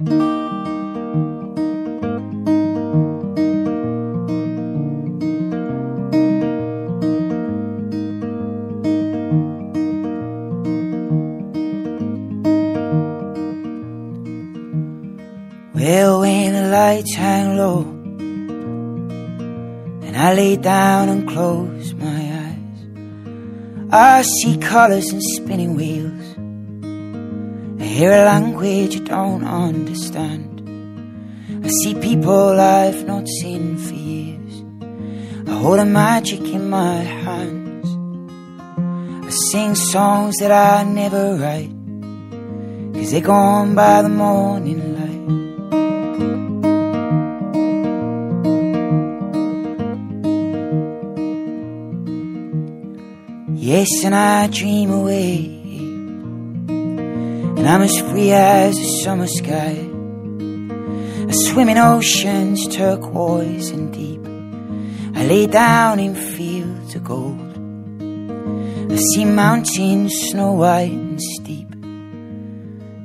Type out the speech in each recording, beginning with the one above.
Well, when the lights hang low and I lay down and close my eyes, I see colors and spinning wheels. I hear a language I don't understand. I see people I've not seen for years. I hold a magic in my hands. I sing songs that I never write, cause they're gone by the morning light. Yes, and I dream away. And I'm as free as a summer sky. I swim in oceans, turquoise and deep. I lay down in fields of gold. I see mountains snow white and steep.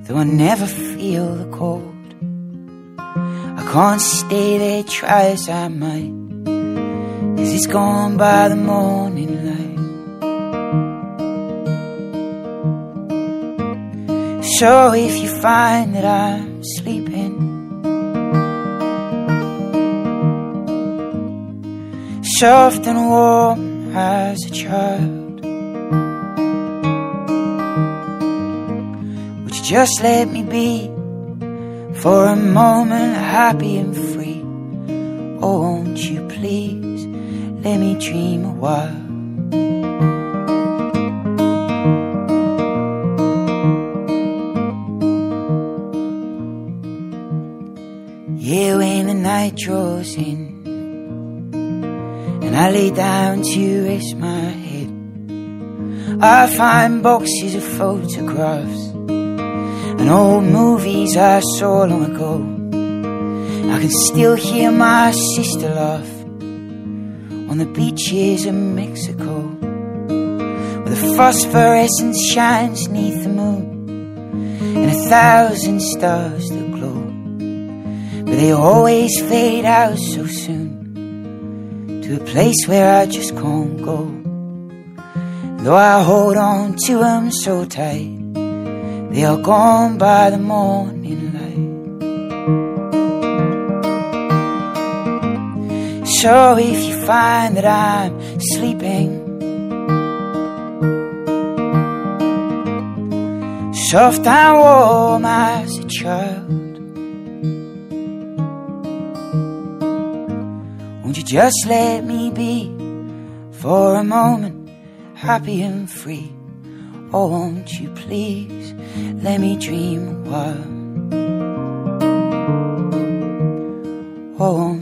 Though I never feel the cold. I can't stay there, try as I might. Cause it's gone by the morning So if you find that I'm sleeping, soft and warm as a child, would you just let me be for a moment happy and free? Oh, won't you please let me dream a while? Yeah, when the night draws in and I lay down to rest my head, I find boxes of photographs and old movies I saw long ago. I can still hear my sister laugh on the beaches of Mexico, where the phosphorescence shines neath the moon and a thousand stars they always fade out so soon to a place where I just can't go. Though I hold on to them so tight, they are gone by the morning light. So if you find that I'm sleeping, soft and warm as a child. Won't you just let me be for a moment happy and free? Oh, won't you please let me dream a while? Oh,